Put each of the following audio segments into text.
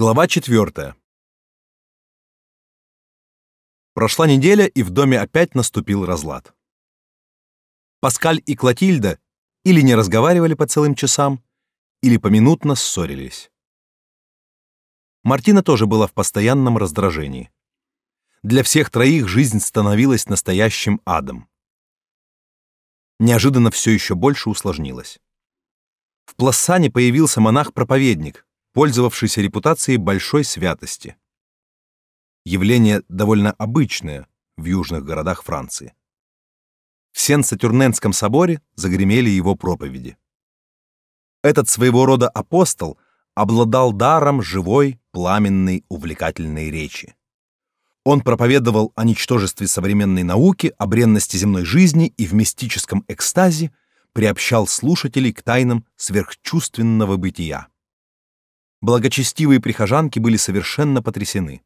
Глава четвертая. Прошла неделя, и в доме опять наступил разлад. Паскаль и Клотильда или не разговаривали по целым часам, или поминутно ссорились. Мартина тоже была в постоянном раздражении. Для всех троих жизнь становилась настоящим адом. Неожиданно все еще больше усложнилось. В Плассане появился монах-проповедник, пользовавшийся репутацией большой святости. Явление довольно обычное в южных городах Франции. В Сен-Сатюрненском соборе загремели его проповеди. Этот своего рода апостол обладал даром живой, пламенной, увлекательной речи. Он проповедовал о ничтожестве современной науки, о бренности земной жизни и в мистическом экстазе приобщал слушателей к тайнам сверхчувственного бытия. Благочестивые прихожанки были совершенно потрясены.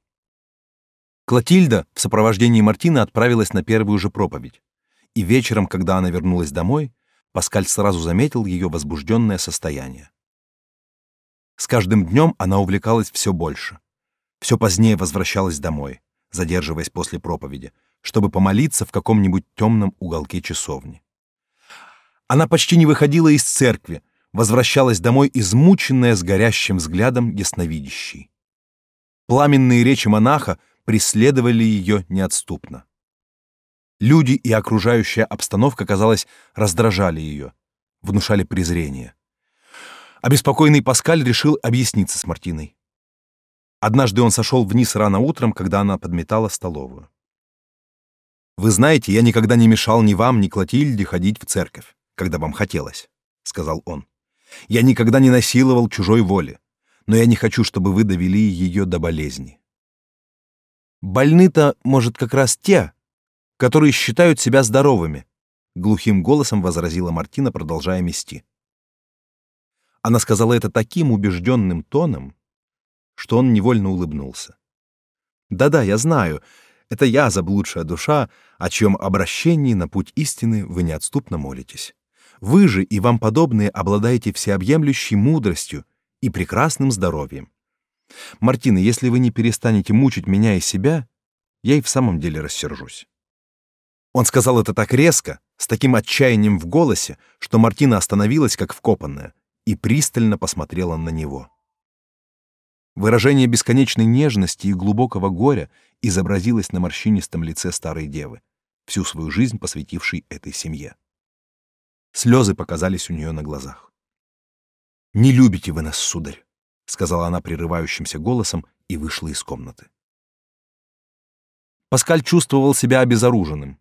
Клотильда в сопровождении Мартины отправилась на первую же проповедь. И вечером, когда она вернулась домой, Паскаль сразу заметил ее возбужденное состояние. С каждым днем она увлекалась все больше. Все позднее возвращалась домой, задерживаясь после проповеди, чтобы помолиться в каком-нибудь темном уголке часовни. Она почти не выходила из церкви, возвращалась домой измученная с горящим взглядом ясновидящей. Пламенные речи монаха преследовали ее неотступно. Люди и окружающая обстановка, казалось, раздражали ее, внушали презрение. Обеспокоенный Паскаль решил объясниться с Мартиной. Однажды он сошел вниз рано утром, когда она подметала столовую. «Вы знаете, я никогда не мешал ни вам, ни Клотильде ходить в церковь, когда вам хотелось», — сказал он. Я никогда не насиловал чужой воли, но я не хочу, чтобы вы довели ее до болезни. Больны-то, может, как раз те, которые считают себя здоровыми, глухим голосом возразила Мартина, продолжая мести. Она сказала это таким убежденным тоном, что он невольно улыбнулся. Да-да, я знаю, это я, заблудшая душа, о чьем обращении на путь истины вы неотступно молитесь. Вы же и вам подобные обладаете всеобъемлющей мудростью и прекрасным здоровьем. Мартина, если вы не перестанете мучить меня и себя, я и в самом деле рассержусь. Он сказал это так резко, с таким отчаянием в голосе, что Мартина остановилась как вкопанная и пристально посмотрела на него. Выражение бесконечной нежности и глубокого горя изобразилось на морщинистом лице старой девы, всю свою жизнь посвятившей этой семье. Слезы показались у нее на глазах. «Не любите вы нас, сударь», — сказала она прерывающимся голосом и вышла из комнаты. Паскаль чувствовал себя обезоруженным.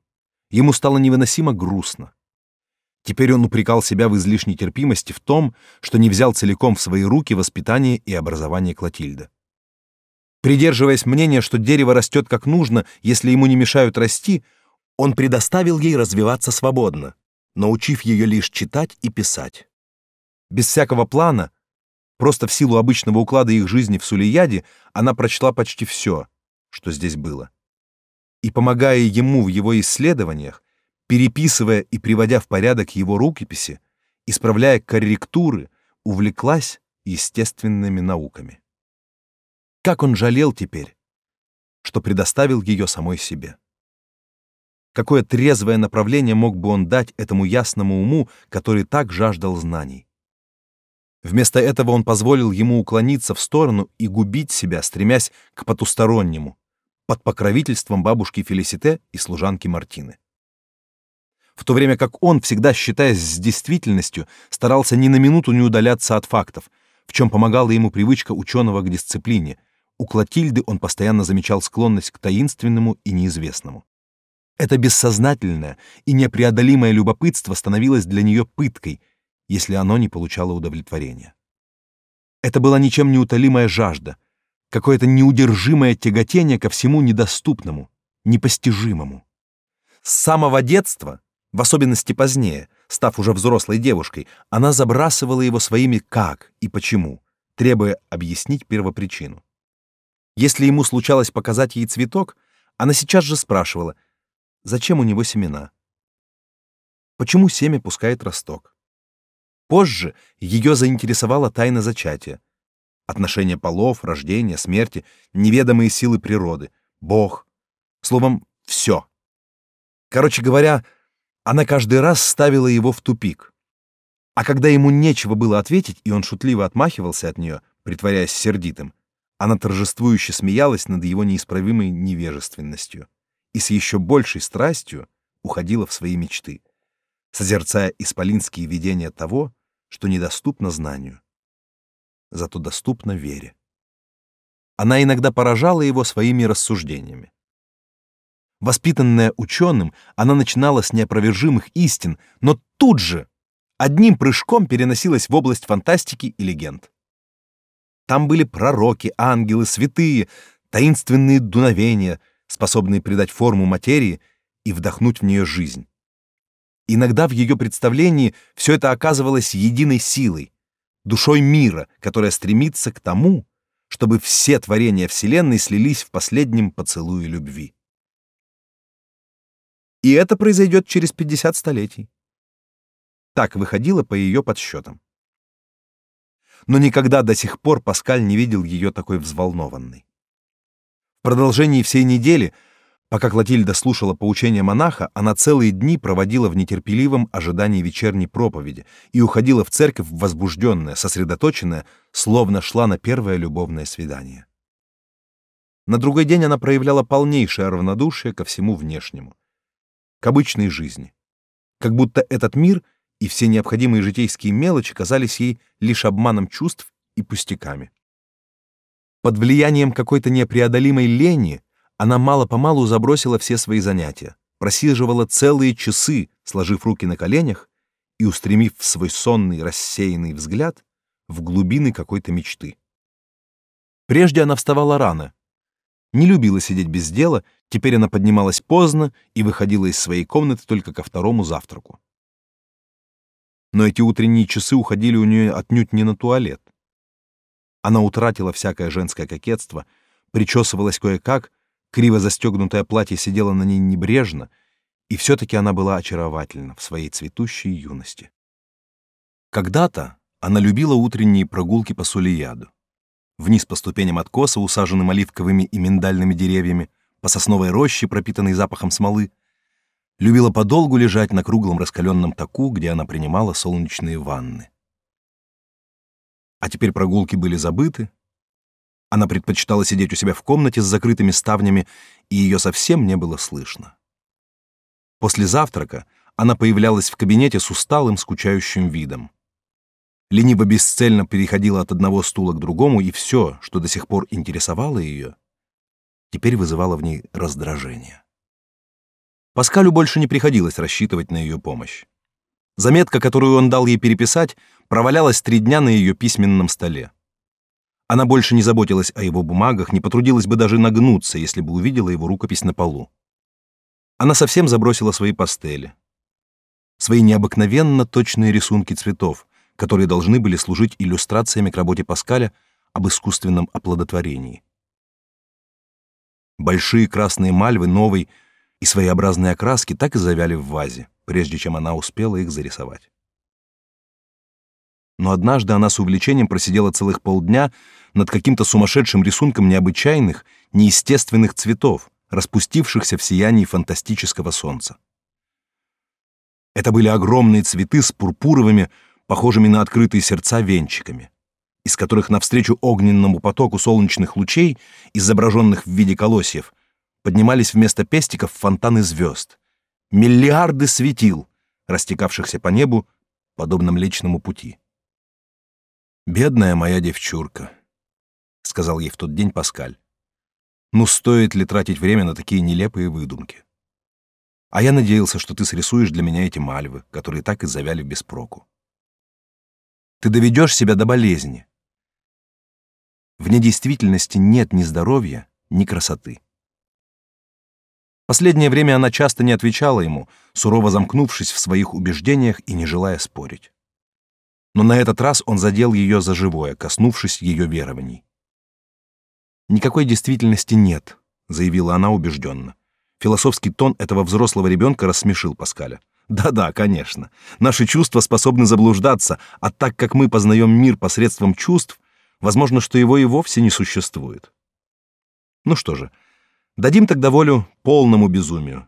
Ему стало невыносимо грустно. Теперь он упрекал себя в излишней терпимости в том, что не взял целиком в свои руки воспитание и образование Клотильды. Придерживаясь мнения, что дерево растет как нужно, если ему не мешают расти, он предоставил ей развиваться свободно, научив ее лишь читать и писать. Без всякого плана, просто в силу обычного уклада их жизни в Сулияде, она прочла почти все, что здесь было. И помогая ему в его исследованиях, переписывая и приводя в порядок его рукописи, исправляя корректуры, увлеклась естественными науками. Как он жалел теперь, что предоставил ее самой себе. Какое трезвое направление мог бы он дать этому ясному уму, который так жаждал знаний? Вместо этого он позволил ему уклониться в сторону и губить себя, стремясь к потустороннему, под покровительством бабушки Фелисите и служанки Мартины. В то время как он, всегда считаясь с действительностью, старался ни на минуту не удаляться от фактов, в чем помогала ему привычка ученого к дисциплине, у Клотильды он постоянно замечал склонность к таинственному и неизвестному. Это бессознательное и непреодолимое любопытство становилось для нее пыткой, если оно не получало удовлетворения. Это была ничем не утолимая жажда, какое-то неудержимое тяготение ко всему недоступному, непостижимому. С самого детства, в особенности позднее, став уже взрослой девушкой, она забрасывала его своими «как» и «почему», требуя объяснить первопричину. Если ему случалось показать ей цветок, она сейчас же спрашивала — Зачем у него семена? Почему семя пускает росток? Позже ее заинтересовала тайна зачатия. отношения полов, рождения, смерти, неведомые силы природы, Бог. Словом, все. Короче говоря, она каждый раз ставила его в тупик. А когда ему нечего было ответить, и он шутливо отмахивался от нее, притворяясь сердитым, она торжествующе смеялась над его неисправимой невежественностью и с еще большей страстью уходила в свои мечты, созерцая исполинские видения того, что недоступно знанию, зато доступно вере. Она иногда поражала его своими рассуждениями. Воспитанная ученым, она начинала с неопровержимых истин, но тут же одним прыжком переносилась в область фантастики и легенд. Там были пророки, ангелы, святые, таинственные дуновения, способные придать форму материи и вдохнуть в нее жизнь. Иногда в ее представлении все это оказывалось единой силой, душой мира, которая стремится к тому, чтобы все творения Вселенной слились в последнем поцелуе любви. И это произойдет через 50 столетий. Так выходило по ее подсчетам. Но никогда до сих пор Паскаль не видел ее такой взволнованной. В продолжении всей недели, пока Клотильда слушала поучения монаха, она целые дни проводила в нетерпеливом ожидании вечерней проповеди и уходила в церковь возбужденная, сосредоточенная, словно шла на первое любовное свидание. На другой день она проявляла полнейшее равнодушие ко всему внешнему к обычной жизни. Как будто этот мир и все необходимые житейские мелочи казались ей лишь обманом чувств и пустяками. Под влиянием какой-то непреодолимой лени она мало-помалу забросила все свои занятия, просиживала целые часы, сложив руки на коленях и устремив свой сонный рассеянный взгляд в глубины какой-то мечты. Прежде она вставала рано, не любила сидеть без дела, теперь она поднималась поздно и выходила из своей комнаты только ко второму завтраку. Но эти утренние часы уходили у нее отнюдь не на туалет. Она утратила всякое женское кокетство, причесывалась кое-как, криво застегнутое платье сидело на ней небрежно, и все-таки она была очаровательна в своей цветущей юности. Когда-то она любила утренние прогулки по Сулияду вниз по ступеням откоса, усаженным оливковыми и миндальными деревьями, по сосновой роще, пропитанной запахом смолы, любила подолгу лежать на круглом раскаленном таку, где она принимала солнечные ванны. А теперь прогулки были забыты. Она предпочитала сидеть у себя в комнате с закрытыми ставнями, и ее совсем не было слышно. После завтрака она появлялась в кабинете с усталым, скучающим видом лениво бесцельно переходила от одного стула к другому, и все, что до сих пор интересовало ее, теперь вызывало в ней раздражение. Паскалю больше не приходилось рассчитывать на ее помощь. Заметка, которую он дал ей переписать, провалялась три дня на ее письменном столе. Она больше не заботилась о его бумагах, не потрудилась бы даже нагнуться, если бы увидела его рукопись на полу. Она совсем забросила свои пастели. Свои необыкновенно точные рисунки цветов, которые должны были служить иллюстрациями к работе Паскаля об искусственном оплодотворении. Большие красные мальвы новой и своеобразные окраски так и завяли в вазе, прежде чем она успела их зарисовать. Но однажды она с увлечением просидела целых полдня над каким-то сумасшедшим рисунком необычайных, неестественных цветов, распустившихся в сиянии фантастического солнца. Это были огромные цветы с пурпуровыми, похожими на открытые сердца венчиками, из которых навстречу огненному потоку солнечных лучей, изображенных в виде колосьев, поднимались вместо пестиков фонтаны звезд, миллиарды светил, растекавшихся по небу, подобно Млечному пути. «Бедная моя девчурка», — сказал ей в тот день Паскаль. «Ну стоит ли тратить время на такие нелепые выдумки? А я надеялся, что ты срисуешь для меня эти мальвы, которые так и завяли без проку. Ты доведешь себя до болезни. Вне действительности нет ни здоровья, ни красоты. Последнее время она часто не отвечала ему, сурово замкнувшись в своих убеждениях и не желая спорить. Но на этот раз он задел ее за живое, коснувшись ее верований. «Никакой действительности нет», — заявила она убежденно. Философский тон этого взрослого ребенка рассмешил Паскаля. Да-да, конечно. Наши чувства способны заблуждаться, а так как мы познаем мир посредством чувств, Возможно, что его и вовсе не существует. Ну что же, дадим тогда волю полному безумию.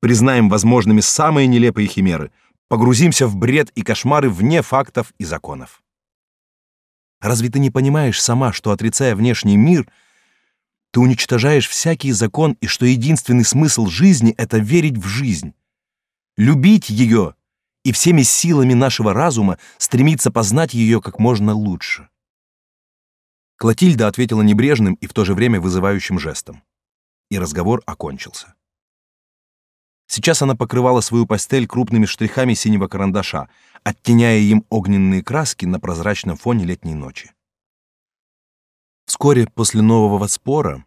Признаем возможными самые нелепые химеры, погрузимся в бред и кошмары вне фактов и законов. Разве ты не понимаешь сама, что, отрицая внешний мир, ты уничтожаешь всякий закон и что единственный смысл жизни — это верить в жизнь, любить ее и всеми силами нашего разума стремиться познать ее как можно лучше? Клотильда ответила небрежным и в то же время вызывающим жестом. И разговор окончился. Сейчас она покрывала свою постель крупными штрихами синего карандаша, оттеняя им огненные краски на прозрачном фоне летней ночи. Вскоре после нового спора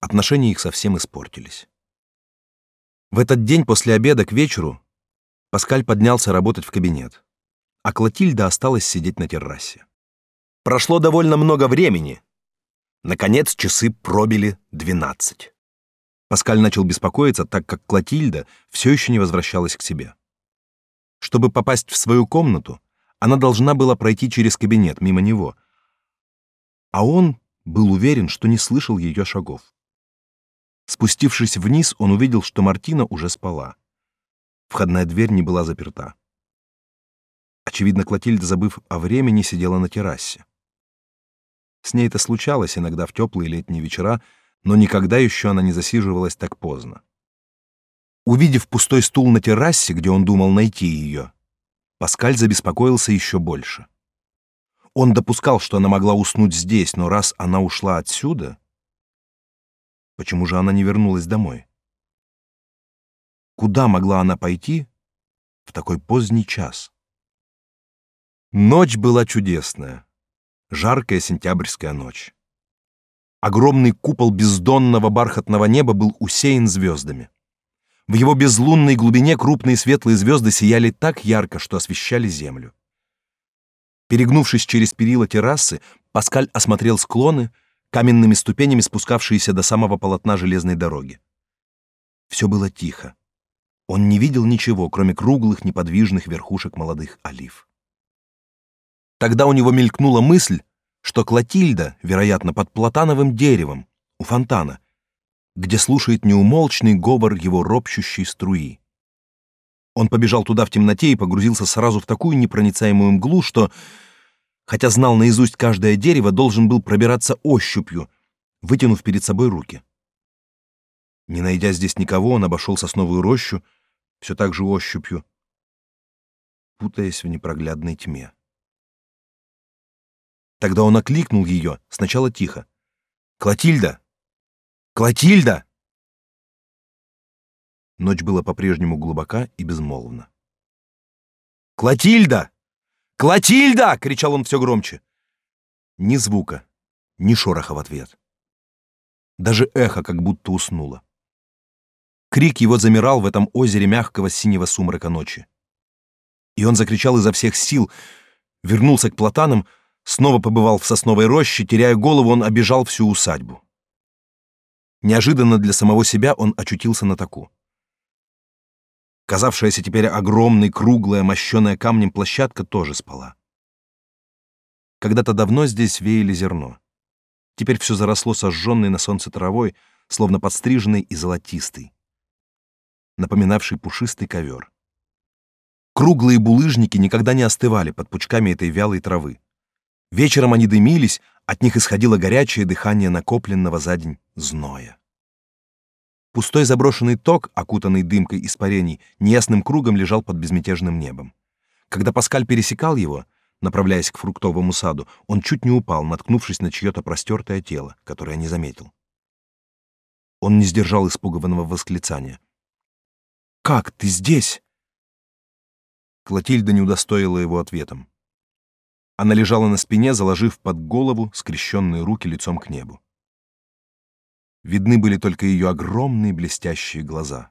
отношения их совсем испортились. В этот день после обеда к вечеру Паскаль поднялся работать в кабинет, а Клотильда осталась сидеть на террасе. Прошло довольно много времени. Наконец часы пробили двенадцать. Паскаль начал беспокоиться, так как Клотильда все еще не возвращалась к себе. Чтобы попасть в свою комнату, она должна была пройти через кабинет мимо него. А он был уверен, что не слышал ее шагов. Спустившись вниз, он увидел, что Мартина уже спала. Входная дверь не была заперта. Очевидно, Клотильда, забыв о времени, сидела на террасе. С ней это случалось иногда в теплые летние вечера, но никогда еще она не засиживалась так поздно. Увидев пустой стул на террасе, где он думал найти ее, Паскаль забеспокоился еще больше. Он допускал, что она могла уснуть здесь, но раз она ушла отсюда, почему же она не вернулась домой? Куда могла она пойти в такой поздний час? Ночь была чудесная жаркая сентябрьская ночь. Огромный купол бездонного бархатного неба был усеян звездами. В его безлунной глубине крупные светлые звезды сияли так ярко, что освещали землю. Перегнувшись через перила террасы, Паскаль осмотрел склоны, каменными ступенями спускавшиеся до самого полотна железной дороги. Все было тихо. Он не видел ничего, кроме круглых неподвижных верхушек молодых олив. Тогда у него мелькнула мысль, что Клотильда, вероятно, под платановым деревом, у фонтана, где слушает неумолчный говор его ропщущей струи. Он побежал туда в темноте и погрузился сразу в такую непроницаемую мглу, что, хотя знал наизусть каждое дерево, должен был пробираться ощупью, вытянув перед собой руки. Не найдя здесь никого, он обошел сосновую рощу, все так же ощупью, путаясь в непроглядной тьме. Тогда он окликнул ее, сначала тихо. «Клотильда! Клотильда!» Ночь была по-прежнему глубока и безмолвна. «Клотильда! Клотильда!» — кричал он все громче. Ни звука, ни шороха в ответ. Даже эхо как будто уснуло. Крик его замирал в этом озере мягкого синего сумрака ночи. И он закричал изо всех сил, вернулся к платанам, Снова побывал в сосновой роще, теряя голову, он обежал всю усадьбу. Неожиданно для самого себя он очутился на таку. Казавшаяся теперь огромной, круглая, мощеная камнем площадка тоже спала. Когда-то давно здесь веяли зерно. Теперь все заросло сожженной на солнце травой, словно подстриженной и золотистой, напоминавший пушистый ковер. Круглые булыжники никогда не остывали под пучками этой вялой травы. Вечером они дымились, от них исходило горячее дыхание накопленного за день зноя. Пустой заброшенный ток, окутанный дымкой испарений, неясным кругом лежал под безмятежным небом. Когда Паскаль пересекал его, направляясь к фруктовому саду, он чуть не упал, наткнувшись на чье-то простертое тело, которое не заметил. Он не сдержал испуганного восклицания. «Как ты здесь?» Клотильда не удостоила его ответом. Она лежала на спине, заложив под голову скрещенные руки лицом к небу. Видны были только ее огромные блестящие глаза.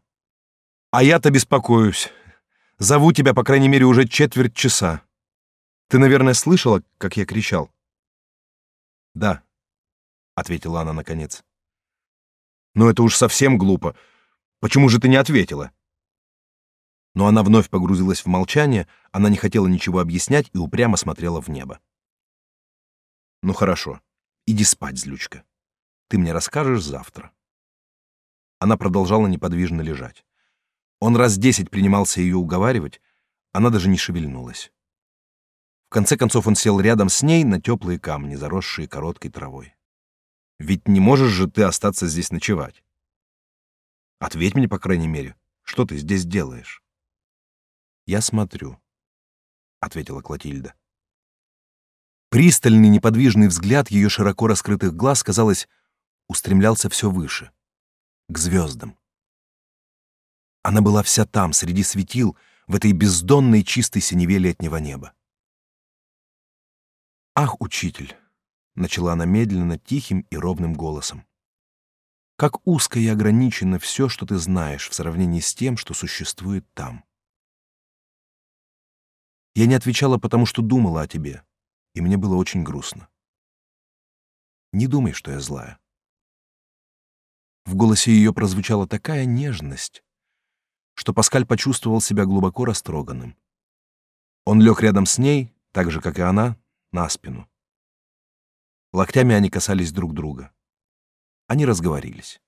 «А я-то беспокоюсь. Зову тебя, по крайней мере, уже четверть часа. Ты, наверное, слышала, как я кричал?» «Да», — ответила она наконец. «Но это уж совсем глупо. Почему же ты не ответила?» Но она вновь погрузилась в молчание, она не хотела ничего объяснять и упрямо смотрела в небо. Ну хорошо, иди спать, злючка. Ты мне расскажешь завтра. Она продолжала неподвижно лежать. Он раз десять принимался ее уговаривать, она даже не шевельнулась. В конце концов он сел рядом с ней на теплые камни, заросшие короткой травой. Ведь не можешь же ты остаться здесь ночевать. Ответь мне, по крайней мере, что ты здесь делаешь? Я смотрю, ответила Клотильда. Пристальный неподвижный взгляд ее широко раскрытых глаз, казалось, устремлялся все выше, к звездам. Она была вся там, среди светил, в этой бездонной чистой синеве летнего неба. «Ах, учитель!» — начала она медленно, тихим и ровным голосом. «Как узко и ограничено все, что ты знаешь в сравнении с тем, что существует там. Я не отвечала, потому что думала о тебе, и мне было очень грустно. Не думай, что я злая». В голосе ее прозвучала такая нежность, что Паскаль почувствовал себя глубоко растроганным. Он лег рядом с ней, так же, как и она, на спину. Локтями они касались друг друга. Они разговорились.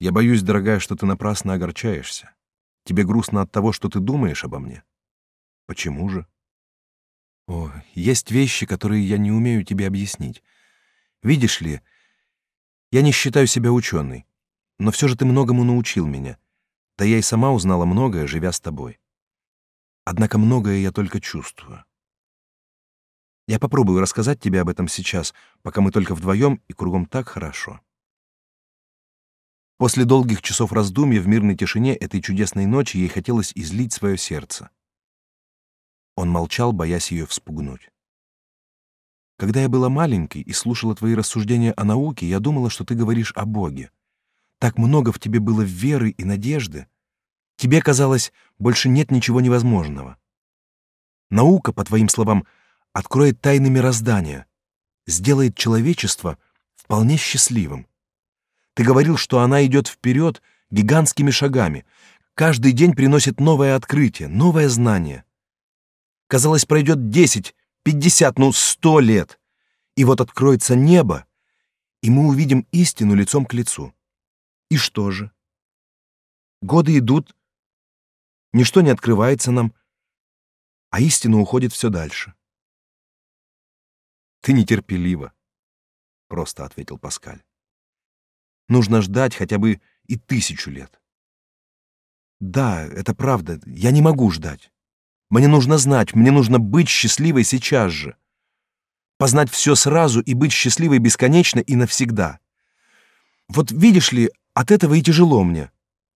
«Я боюсь, дорогая, что ты напрасно огорчаешься. Тебе грустно от того, что ты думаешь обо мне. Почему же?» «О, есть вещи, которые я не умею тебе объяснить. Видишь ли, я не считаю себя ученой, но все же ты многому научил меня. Да я и сама узнала многое, живя с тобой. Однако многое я только чувствую. Я попробую рассказать тебе об этом сейчас, пока мы только вдвоем и кругом так хорошо. После долгих часов раздумья в мирной тишине этой чудесной ночи ей хотелось излить свое сердце. Он молчал, боясь ее вспугнуть. Когда я была маленькой и слушала твои рассуждения о науке, я думала, что ты говоришь о Боге. Так много в тебе было веры и надежды. Тебе казалось, больше нет ничего невозможного. Наука, по твоим словам, откроет тайны мироздания, сделает человечество вполне счастливым. Ты говорил, что она идет вперед гигантскими шагами, каждый день приносит новое открытие, новое знание. Казалось, пройдет десять, пятьдесят, ну сто лет, и вот откроется небо, и мы увидим истину лицом к лицу. И что же? Годы идут, ничто не открывается нам, а истина уходит все дальше. Ты нетерпелива, просто ответил Паскаль. Нужно ждать хотя бы и тысячу лет. Да, это правда, я не могу ждать. Мне нужно знать, мне нужно быть счастливой сейчас же. Познать все сразу и быть счастливой бесконечно и навсегда. Вот видишь ли, от этого и тяжело мне,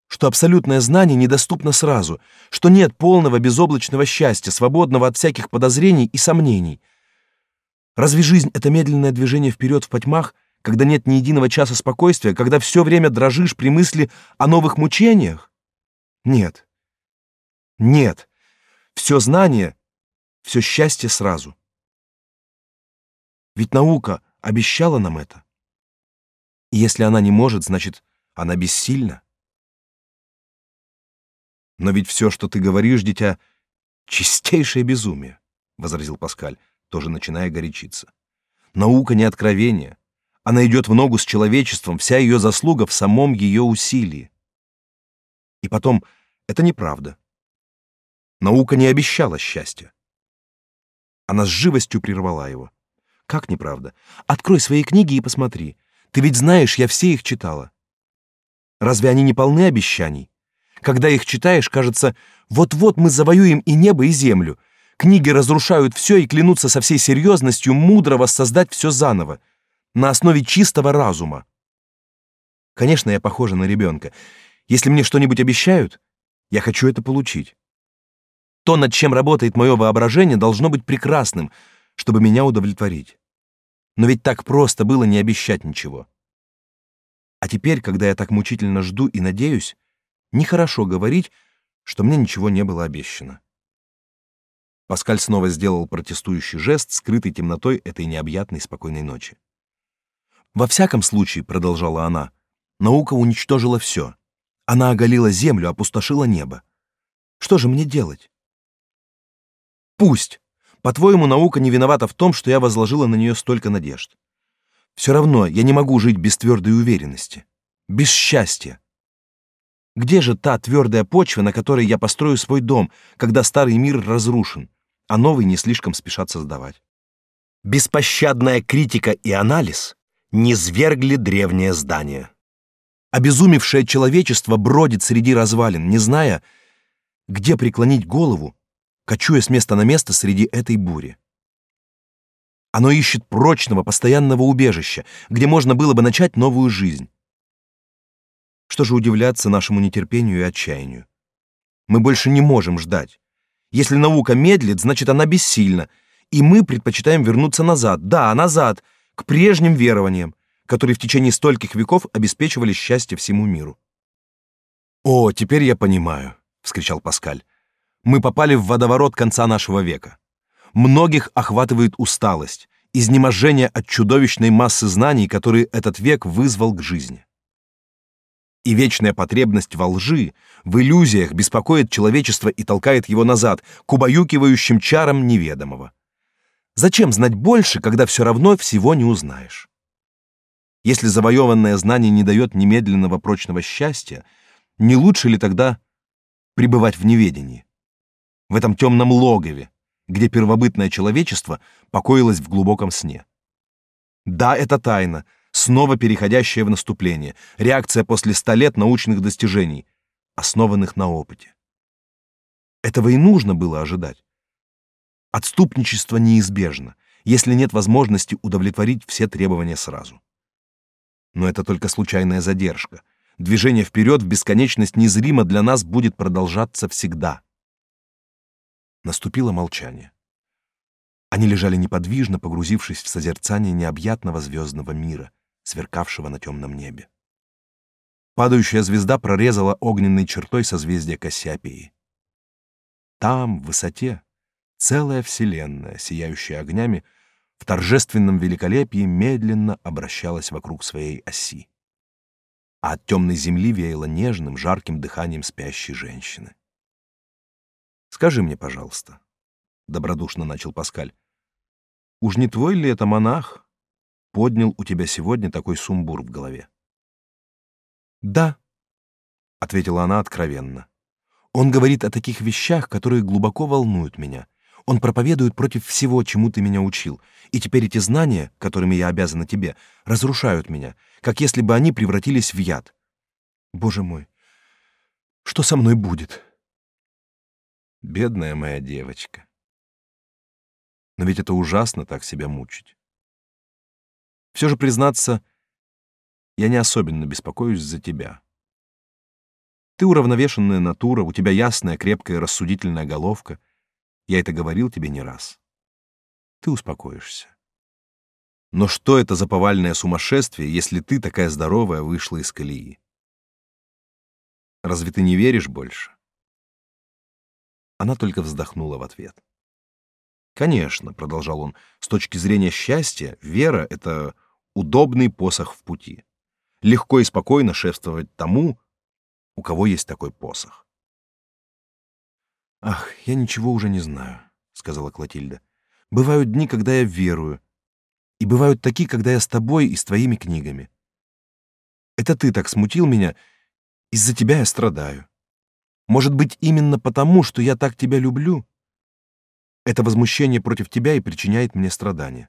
что абсолютное знание недоступно сразу, что нет полного безоблачного счастья, свободного от всяких подозрений и сомнений. Разве жизнь — это медленное движение вперед в потьмах, когда нет ни единого часа спокойствия, когда все время дрожишь при мысли о новых мучениях? Нет. Нет. Все знание, все счастье сразу. Ведь наука обещала нам это. И если она не может, значит, она бессильна. Но ведь все, что ты говоришь, дитя, чистейшее безумие, возразил Паскаль, тоже начиная горячиться. Наука не откровение. Она идет в ногу с человечеством, вся ее заслуга в самом ее усилии. И потом, это неправда. Наука не обещала счастья. Она с живостью прервала его. Как неправда? Открой свои книги и посмотри. Ты ведь знаешь, я все их читала. Разве они не полны обещаний? Когда их читаешь, кажется, вот-вот мы завоюем и небо, и землю. Книги разрушают все и клянутся со всей серьезностью мудро воссоздать все заново, на основе чистого разума. Конечно, я похожа на ребенка. Если мне что-нибудь обещают, я хочу это получить. То, над чем работает мое воображение, должно быть прекрасным, чтобы меня удовлетворить. Но ведь так просто было не обещать ничего. А теперь, когда я так мучительно жду и надеюсь, нехорошо говорить, что мне ничего не было обещано. Паскаль снова сделал протестующий жест, скрытый темнотой этой необъятной спокойной ночи. «Во всяком случае», — продолжала она, — «наука уничтожила все. Она оголила землю, опустошила небо. Что же мне делать?» «Пусть! По-твоему, наука не виновата в том, что я возложила на нее столько надежд. Все равно я не могу жить без твердой уверенности, без счастья. Где же та твердая почва, на которой я построю свой дом, когда старый мир разрушен, а новый не слишком спешат создавать? Беспощадная критика и анализ не свергли древнее здание. Обезумевшее человечество бродит среди развалин, не зная, где преклонить голову, кочуя с места на место среди этой бури. Оно ищет прочного, постоянного убежища, где можно было бы начать новую жизнь. Что же удивляться нашему нетерпению и отчаянию? Мы больше не можем ждать. Если наука медлит, значит, она бессильна, и мы предпочитаем вернуться назад, да, назад, к прежним верованиям, которые в течение стольких веков обеспечивали счастье всему миру. «О, теперь я понимаю», — вскричал Паскаль. «Мы попали в водоворот конца нашего века. Многих охватывает усталость, изнеможение от чудовищной массы знаний, которые этот век вызвал к жизни. И вечная потребность во лжи, в иллюзиях беспокоит человечество и толкает его назад, к убаюкивающим чарам неведомого. Зачем знать больше, когда все равно всего не узнаешь? Если завоеванное знание не дает немедленного прочного счастья, не лучше ли тогда пребывать в неведении? В этом темном логове, где первобытное человечество покоилось в глубоком сне. Да, это тайна, снова переходящая в наступление, реакция после ста лет научных достижений, основанных на опыте. Этого и нужно было ожидать. Отступничество неизбежно, если нет возможности удовлетворить все требования сразу. Но это только случайная задержка. Движение вперед в бесконечность незримо для нас будет продолжаться всегда. Наступило молчание. Они лежали неподвижно, погрузившись в созерцание необъятного звездного мира, сверкавшего на темном небе. Падающая звезда прорезала огненной чертой созвездие Кассиопеи. Там, в высоте, Целая вселенная, сияющая огнями, в торжественном великолепии медленно обращалась вокруг своей оси. А от темной земли веяло нежным, жарким дыханием спящей женщины. «Скажи мне, пожалуйста», — добродушно начал Паскаль, «уж не твой ли это монах поднял у тебя сегодня такой сумбур в голове?» «Да», — ответила она откровенно. «Он говорит о таких вещах, которые глубоко волнуют меня» Он проповедует против всего, чему ты меня учил, и теперь эти знания, которыми я обязана тебе, разрушают меня, как если бы они превратились в яд. Боже мой, что со мной будет? Бедная моя девочка. Но ведь это ужасно так себя мучить. Все же, признаться, я не особенно беспокоюсь за тебя. Ты уравновешенная натура, у тебя ясная, крепкая, рассудительная головка — я это говорил тебе не раз. Ты успокоишься. Но что это за повальное сумасшествие, если ты такая здоровая вышла из колеи? Разве ты не веришь больше? Она только вздохнула в ответ. Конечно, продолжал он, с точки зрения счастья, вера это удобный посох в пути. Легко и спокойно шествовать тому, у кого есть такой посох. Ах, я ничего уже не знаю, сказала Клотильда. Бывают дни, когда я верую, и бывают такие, когда я с тобой и с твоими книгами. Это ты так смутил меня, из-за тебя я страдаю. Может быть, именно потому, что я так тебя люблю? Это возмущение против тебя и причиняет мне страдания.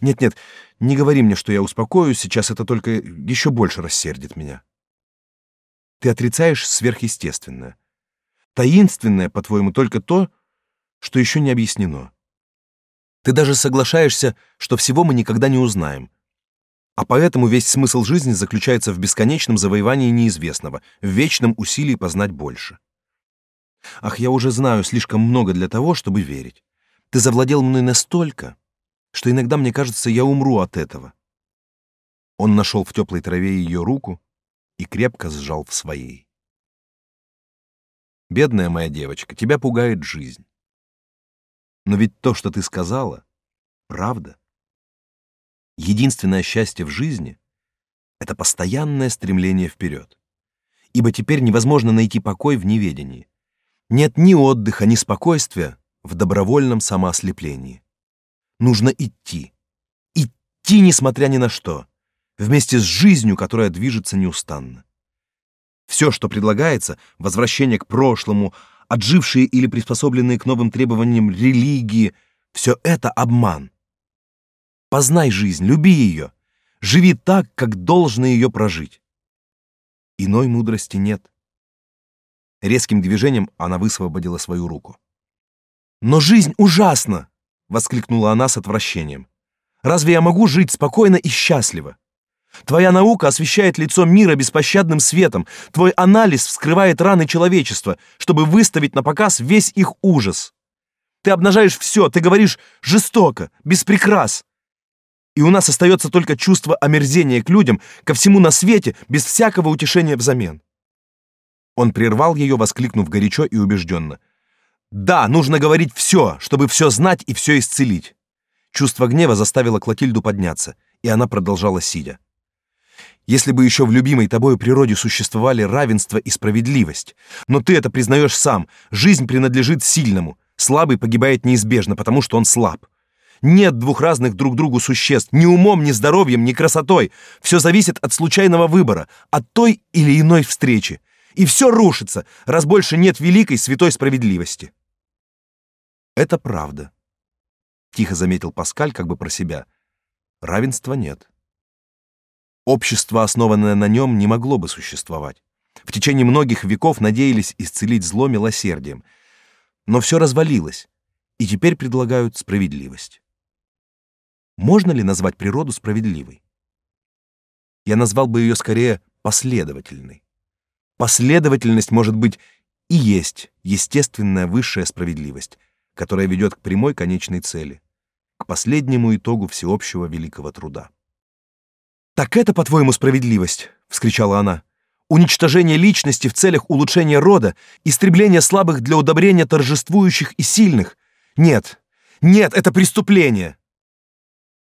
Нет-нет, не говори мне, что я успокоюсь, сейчас это только еще больше рассердит меня. Ты отрицаешь сверхъестественное. Таинственное, по-твоему, только то, что еще не объяснено. Ты даже соглашаешься, что всего мы никогда не узнаем. А поэтому весь смысл жизни заключается в бесконечном завоевании неизвестного, в вечном усилии познать больше. Ах, я уже знаю слишком много для того, чтобы верить. Ты завладел мной настолько, что иногда мне кажется, я умру от этого. Он нашел в теплой траве ее руку и крепко сжал в своей. Бедная моя девочка, тебя пугает жизнь. Но ведь то, что ты сказала, правда. Единственное счастье в жизни — это постоянное стремление вперед. Ибо теперь невозможно найти покой в неведении. Нет ни отдыха, ни спокойствия в добровольном самоослеплении. Нужно идти. Идти, несмотря ни на что, вместе с жизнью, которая движется неустанно. Все, что предлагается, возвращение к прошлому, отжившие или приспособленные к новым требованиям религии, все это обман. Познай жизнь, люби ее, живи так, как должно ее прожить. Иной мудрости нет. Резким движением она высвободила свою руку. «Но жизнь ужасна!» — воскликнула она с отвращением. «Разве я могу жить спокойно и счастливо? Твоя наука освещает лицо мира беспощадным светом. Твой анализ вскрывает раны человечества, чтобы выставить на показ весь их ужас. Ты обнажаешь все, ты говоришь жестоко, без прикрас. И у нас остается только чувство омерзения к людям, ко всему на свете, без всякого утешения взамен. Он прервал ее, воскликнув горячо и убежденно. Да, нужно говорить все, чтобы все знать и все исцелить. Чувство гнева заставило Клотильду подняться, и она продолжала сидя. Если бы еще в любимой тобою природе существовали равенство и справедливость. Но ты это признаешь сам. Жизнь принадлежит сильному. Слабый погибает неизбежно, потому что он слаб. Нет двух разных друг другу существ, ни умом, ни здоровьем, ни красотой. Все зависит от случайного выбора, от той или иной встречи. И все рушится, раз больше нет великой святой справедливости. Это правда. Тихо заметил Паскаль как бы про себя. Равенства нет. Общество, основанное на нем, не могло бы существовать. В течение многих веков надеялись исцелить зло милосердием. Но все развалилось, и теперь предлагают справедливость. Можно ли назвать природу справедливой? Я назвал бы ее скорее последовательной. Последовательность может быть и есть естественная высшая справедливость, которая ведет к прямой конечной цели, к последнему итогу всеобщего великого труда. «Так это, по-твоему, справедливость?» — вскричала она. «Уничтожение личности в целях улучшения рода, истребление слабых для удобрения торжествующих и сильных? Нет, нет, это преступление!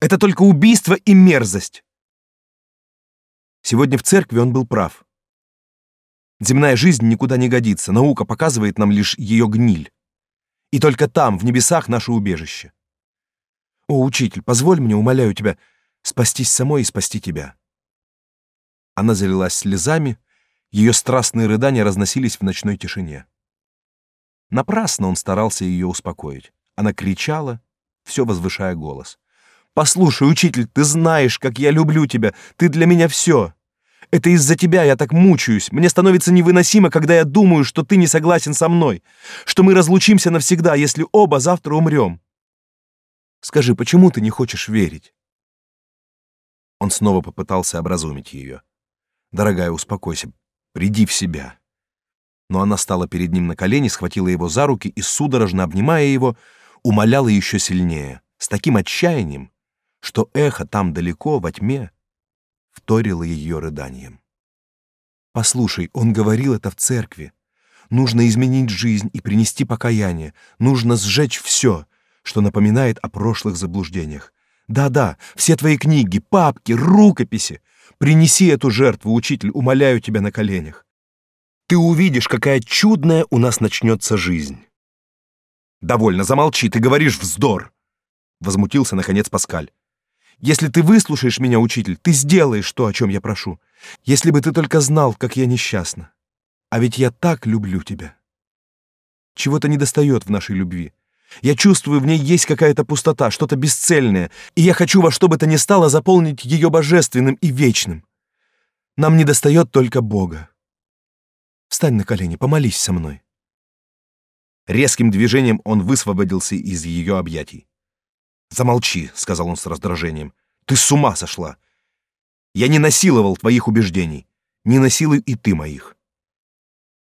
Это только убийство и мерзость!» Сегодня в церкви он был прав. Земная жизнь никуда не годится, наука показывает нам лишь ее гниль. И только там, в небесах, наше убежище. О, учитель, позволь мне, умоляю тебя, — спастись самой и спасти тебя. Она залилась слезами, ее страстные рыдания разносились в ночной тишине. Напрасно он старался ее успокоить. Она кричала, все возвышая голос. «Послушай, учитель, ты знаешь, как я люблю тебя, ты для меня все. Это из-за тебя я так мучаюсь. Мне становится невыносимо, когда я думаю, что ты не согласен со мной, что мы разлучимся навсегда, если оба завтра умрем. Скажи, почему ты не хочешь верить? Он снова попытался образумить ее. «Дорогая, успокойся, приди в себя». Но она стала перед ним на колени, схватила его за руки и, судорожно обнимая его, умоляла еще сильнее, с таким отчаянием, что эхо там далеко, во тьме, вторило ее рыданием. «Послушай, он говорил это в церкви. Нужно изменить жизнь и принести покаяние. Нужно сжечь все, что напоминает о прошлых заблуждениях. Да-да, все твои книги, папки, рукописи. Принеси эту жертву, учитель, умоляю тебя на коленях. Ты увидишь, какая чудная у нас начнется жизнь. Довольно, замолчи, ты говоришь вздор. Возмутился, наконец, Паскаль. Если ты выслушаешь меня, учитель, ты сделаешь то, о чем я прошу. Если бы ты только знал, как я несчастна. А ведь я так люблю тебя. Чего-то недостает в нашей любви. Я чувствую, в ней есть какая-то пустота, что-то бесцельное, и я хочу во что бы то ни стало заполнить ее божественным и вечным. Нам недостает только Бога. Встань на колени, помолись со мной. Резким движением он высвободился из ее объятий. «Замолчи», — сказал он с раздражением. «Ты с ума сошла! Я не насиловал твоих убеждений. Не насилуй и ты моих».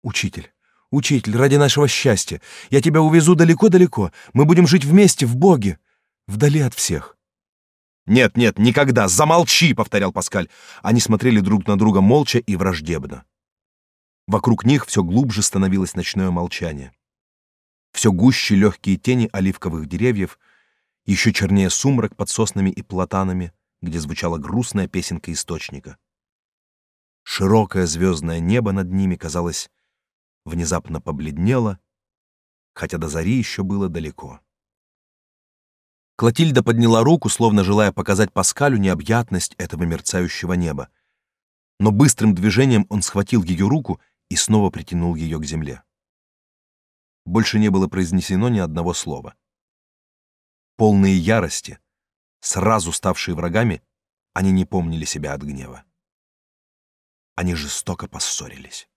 «Учитель, Учитель, ради нашего счастья, я тебя увезу далеко-далеко. Мы будем жить вместе в Боге, вдали от всех. Нет, нет, никогда. Замолчи, повторял Паскаль. Они смотрели друг на друга молча и враждебно. Вокруг них все глубже становилось ночное молчание. Все гуще легкие тени оливковых деревьев, еще чернее сумрак под соснами и платанами, где звучала грустная песенка источника. Широкое звездное небо над ними казалось внезапно побледнело хотя до зари еще было далеко. Клотильда подняла руку, словно желая показать Паскалю необъятность этого мерцающего неба. Но быстрым движением он схватил ее руку и снова притянул ее к земле. Больше не было произнесено ни одного слова. Полные ярости, сразу ставшие врагами, они не помнили себя от гнева. Они жестоко поссорились.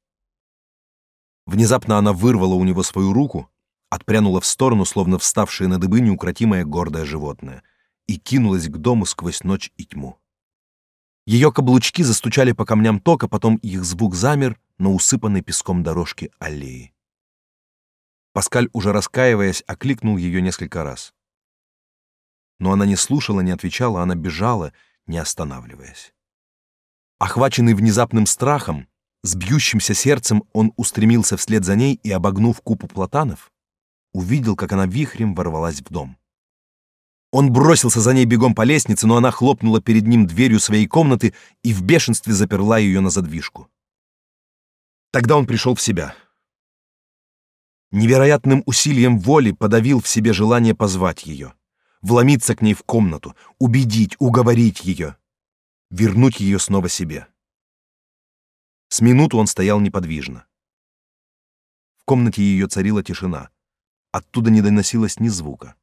Внезапно она вырвала у него свою руку, отпрянула в сторону, словно вставшее на дыбы неукротимое гордое животное, и кинулась к дому сквозь ночь и тьму. Ее каблучки застучали по камням тока, потом их звук замер на усыпанной песком дорожке аллеи. Паскаль, уже раскаиваясь, окликнул ее несколько раз. Но она не слушала, не отвечала, она бежала, не останавливаясь. Охваченный внезапным страхом, с бьющимся сердцем он устремился вслед за ней и, обогнув купу платанов, увидел, как она вихрем ворвалась в дом. Он бросился за ней бегом по лестнице, но она хлопнула перед ним дверью своей комнаты и в бешенстве заперла ее на задвижку. Тогда он пришел в себя. Невероятным усилием воли подавил в себе желание позвать ее, вломиться к ней в комнату, убедить, уговорить ее, вернуть ее снова себе. С минуту он стоял неподвижно. В комнате ее царила тишина. Оттуда не доносилось ни звука.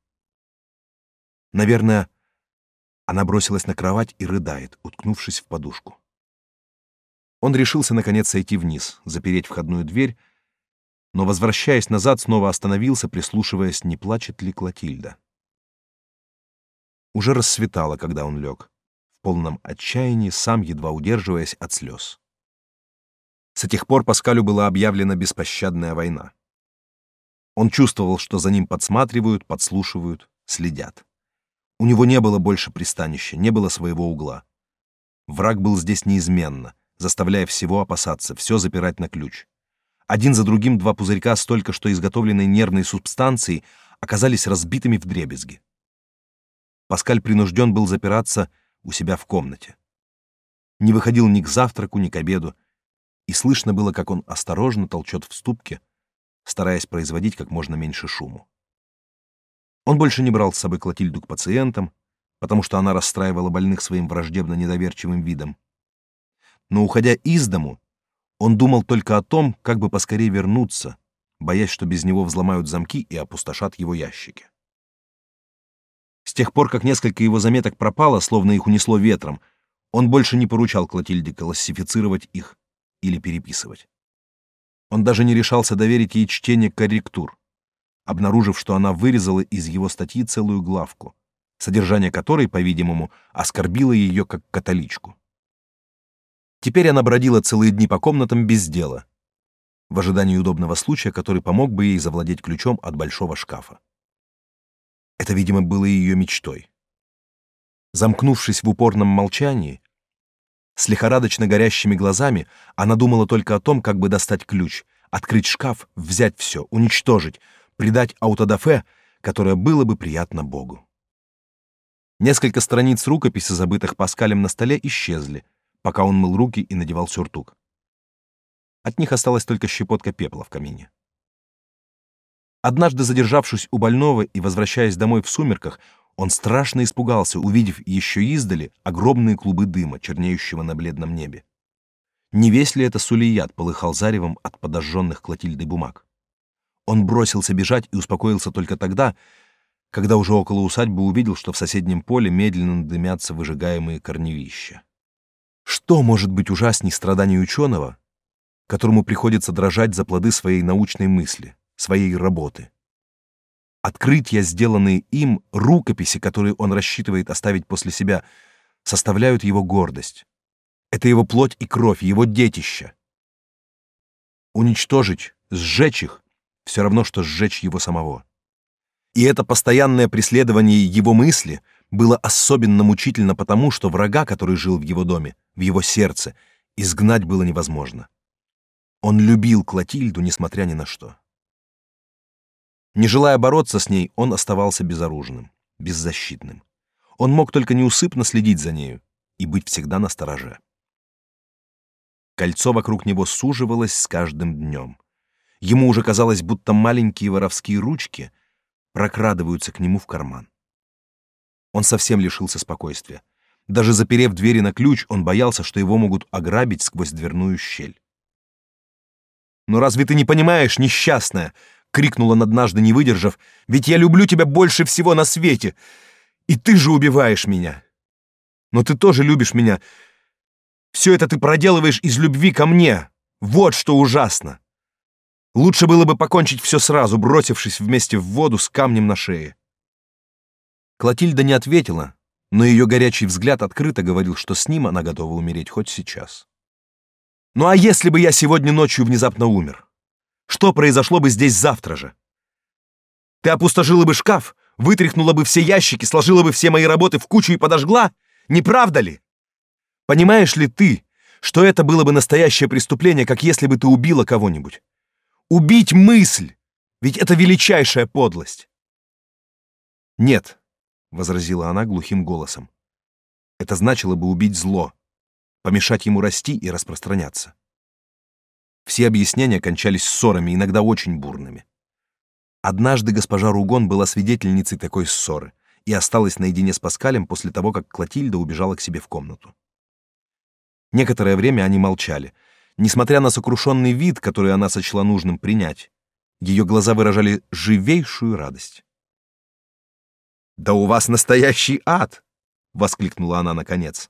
Наверное, она бросилась на кровать и рыдает, уткнувшись в подушку. Он решился наконец сойти вниз, запереть входную дверь, но, возвращаясь назад, снова остановился, прислушиваясь, не плачет ли Клотильда. Уже рассветало, когда он лег, в полном отчаянии, сам едва удерживаясь от слез. С тех пор Паскалю была объявлена беспощадная война. Он чувствовал, что за ним подсматривают, подслушивают, следят. У него не было больше пристанища, не было своего угла. Враг был здесь неизменно, заставляя всего опасаться, все запирать на ключ. Один за другим два пузырька с только что изготовленной нервной субстанцией оказались разбитыми в дребезги. Паскаль принужден был запираться у себя в комнате. Не выходил ни к завтраку, ни к обеду, и слышно было, как он осторожно толчет в ступке, стараясь производить как можно меньше шуму. Он больше не брал с собой Клотильду к пациентам, потому что она расстраивала больных своим враждебно недоверчивым видом. Но, уходя из дому, он думал только о том, как бы поскорее вернуться, боясь, что без него взломают замки и опустошат его ящики. С тех пор, как несколько его заметок пропало, словно их унесло ветром, он больше не поручал Клотильде классифицировать их или переписывать. Он даже не решался доверить ей чтение корректур, обнаружив, что она вырезала из его статьи целую главку, содержание которой, по-видимому, оскорбило ее как католичку. Теперь она бродила целые дни по комнатам без дела, в ожидании удобного случая, который помог бы ей завладеть ключом от большого шкафа. Это, видимо, было ее мечтой. Замкнувшись в упорном молчании, с лихорадочно горящими глазами она думала только о том, как бы достать ключ, открыть шкаф, взять все, уничтожить, придать аутодафе, которое было бы приятно Богу. Несколько страниц рукописи, забытых Паскалем на столе, исчезли, пока он мыл руки и надевал сюртук. От них осталась только щепотка пепла в камине. Однажды задержавшись у больного и возвращаясь домой в сумерках, он страшно испугался, увидев еще издали огромные клубы дыма, чернеющего на бледном небе. Не весь ли это сулият полыхал заревом от подожженных Клотильдой бумаг? Он бросился бежать и успокоился только тогда, когда уже около усадьбы увидел, что в соседнем поле медленно дымятся выжигаемые корневища. Что может быть ужасней страданий ученого, которому приходится дрожать за плоды своей научной мысли, своей работы? Открытия, сделанные им, рукописи, которые он рассчитывает оставить после себя, составляют его гордость. Это его плоть и кровь, его детище. Уничтожить, сжечь их — все равно, что сжечь его самого. И это постоянное преследование его мысли было особенно мучительно потому, что врага, который жил в его доме, в его сердце, изгнать было невозможно. Он любил Клотильду, несмотря ни на что. Не желая бороться с ней, он оставался безоружным, беззащитным. Он мог только неусыпно следить за нею и быть всегда на стороже. Кольцо вокруг него суживалось с каждым днем. Ему уже казалось, будто маленькие воровские ручки прокрадываются к нему в карман. Он совсем лишился спокойствия. Даже заперев двери на ключ, он боялся, что его могут ограбить сквозь дверную щель. «Но разве ты не понимаешь, несчастная?» — крикнула однажды, не выдержав. «Ведь я люблю тебя больше всего на свете, и ты же убиваешь меня. Но ты тоже любишь меня. Все это ты проделываешь из любви ко мне. Вот что ужасно. Лучше было бы покончить все сразу, бросившись вместе в воду с камнем на шее». Клотильда не ответила, но ее горячий взгляд открыто говорил, что с ним она готова умереть хоть сейчас. «Ну а если бы я сегодня ночью внезапно умер? Что произошло бы здесь завтра же? Ты опустошила бы шкаф, вытряхнула бы все ящики, сложила бы все мои работы в кучу и подожгла? Не правда ли? Понимаешь ли ты, что это было бы настоящее преступление, как если бы ты убила кого-нибудь? Убить мысль! Ведь это величайшая подлость!» «Нет», возразила она глухим голосом. Это значило бы убить зло, помешать ему расти и распространяться. Все объяснения кончались ссорами, иногда очень бурными. Однажды госпожа Ругон была свидетельницей такой ссоры и осталась наедине с Паскалем после того, как Клотильда убежала к себе в комнату. Некоторое время они молчали. Несмотря на сокрушенный вид, который она сочла нужным принять, ее глаза выражали живейшую радость. «Да у вас настоящий ад!» — воскликнула она наконец.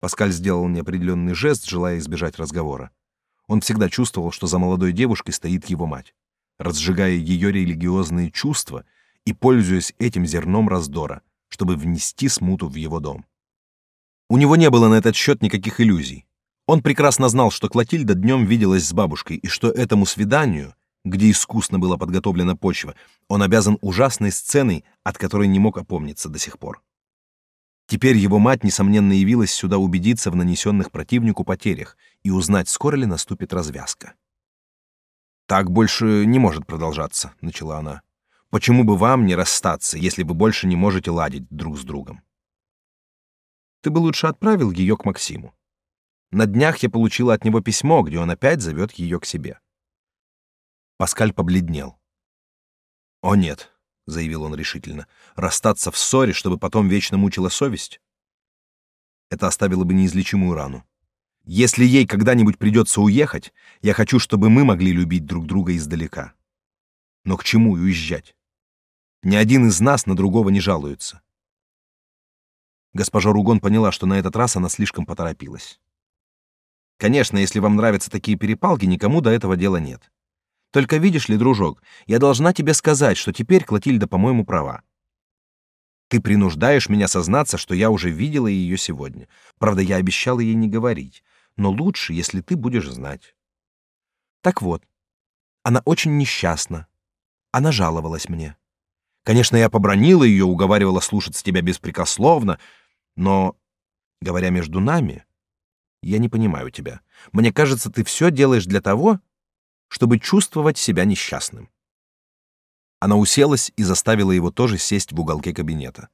Паскаль сделал неопределенный жест, желая избежать разговора. Он всегда чувствовал, что за молодой девушкой стоит его мать, разжигая ее религиозные чувства и пользуясь этим зерном раздора, чтобы внести смуту в его дом. У него не было на этот счет никаких иллюзий. Он прекрасно знал, что Клотильда днем виделась с бабушкой, и что этому свиданию где искусно была подготовлена почва, он обязан ужасной сценой, от которой не мог опомниться до сих пор. Теперь его мать, несомненно, явилась сюда убедиться в нанесенных противнику потерях и узнать, скоро ли наступит развязка. «Так больше не может продолжаться», — начала она. «Почему бы вам не расстаться, если вы больше не можете ладить друг с другом?» «Ты бы лучше отправил ее к Максиму. На днях я получила от него письмо, где он опять зовет ее к себе. Паскаль побледнел. «О нет», — заявил он решительно, — «расстаться в ссоре, чтобы потом вечно мучила совесть? Это оставило бы неизлечимую рану. Если ей когда-нибудь придется уехать, я хочу, чтобы мы могли любить друг друга издалека. Но к чему уезжать? Ни один из нас на другого не жалуется». Госпожа Ругон поняла, что на этот раз она слишком поторопилась. Конечно, если вам нравятся такие перепалки, никому до этого дела нет. Только видишь ли, дружок, я должна тебе сказать, что теперь Клотильда, по-моему, права. Ты принуждаешь меня сознаться, что я уже видела ее сегодня. Правда, я обещала ей не говорить, но лучше, если ты будешь знать. Так вот, она очень несчастна. Она жаловалась мне. Конечно, я побронила ее, уговаривала слушаться тебя беспрекословно, но, говоря между нами, я не понимаю тебя. Мне кажется, ты все делаешь для того, чтобы чувствовать себя несчастным. Она уселась и заставила его тоже сесть в уголке кабинета.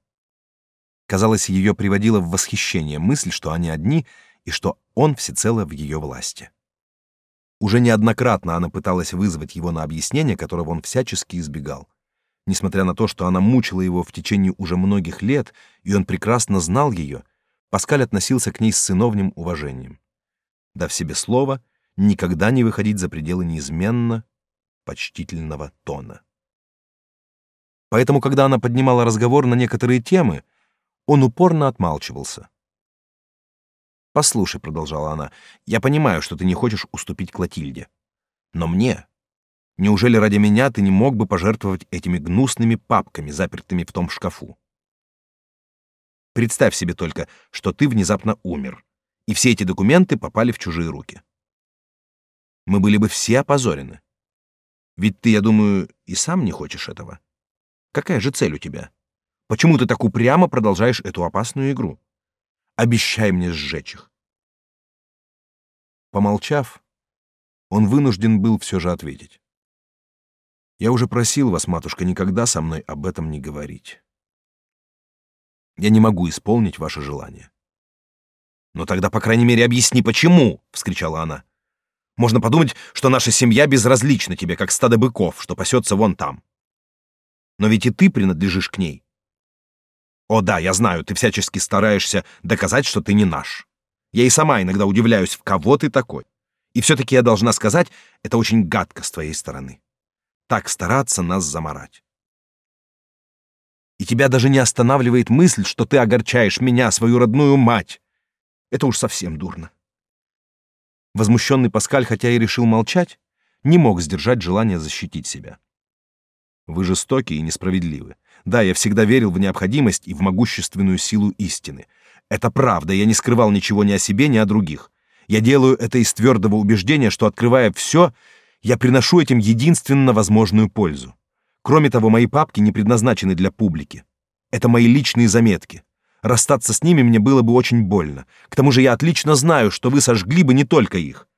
Казалось, ее приводила в восхищение мысль, что они одни и что он всецело в ее власти. Уже неоднократно она пыталась вызвать его на объяснение, которого он всячески избегал. Несмотря на то, что она мучила его в течение уже многих лет, и он прекрасно знал ее, Паскаль относился к ней с сыновним уважением. Дав себе слово, никогда не выходить за пределы неизменно почтительного тона. Поэтому, когда она поднимала разговор на некоторые темы, он упорно отмалчивался. «Послушай», — продолжала она, — «я понимаю, что ты не хочешь уступить Клотильде. Но мне... Неужели ради меня ты не мог бы пожертвовать этими гнусными папками, запертыми в том шкафу? Представь себе только, что ты внезапно умер, и все эти документы попали в чужие руки мы были бы все опозорены. Ведь ты, я думаю, и сам не хочешь этого. Какая же цель у тебя? Почему ты так упрямо продолжаешь эту опасную игру? Обещай мне сжечь их. Помолчав, он вынужден был все же ответить. Я уже просил вас, матушка, никогда со мной об этом не говорить. Я не могу исполнить ваше желание. Но тогда, по крайней мере, объясни, почему, вскричала она. Можно подумать, что наша семья безразлична тебе, как стадо быков, что пасется вон там. Но ведь и ты принадлежишь к ней. О да, я знаю, ты всячески стараешься доказать, что ты не наш. Я и сама иногда удивляюсь, в кого ты такой. И все-таки я должна сказать, это очень гадко с твоей стороны. Так стараться нас заморать. И тебя даже не останавливает мысль, что ты огорчаешь меня, свою родную мать. Это уж совсем дурно. Возмущенный Паскаль, хотя и решил молчать, не мог сдержать желание защитить себя. Вы жестоки и несправедливы. Да, я всегда верил в необходимость и в могущественную силу истины. Это правда, я не скрывал ничего ни о себе, ни о других. Я делаю это из твердого убеждения, что, открывая все, я приношу этим единственно возможную пользу. Кроме того, мои папки не предназначены для публики. Это мои личные заметки. Расстаться с ними мне было бы очень больно. К тому же я отлично знаю, что вы сожгли бы не только их.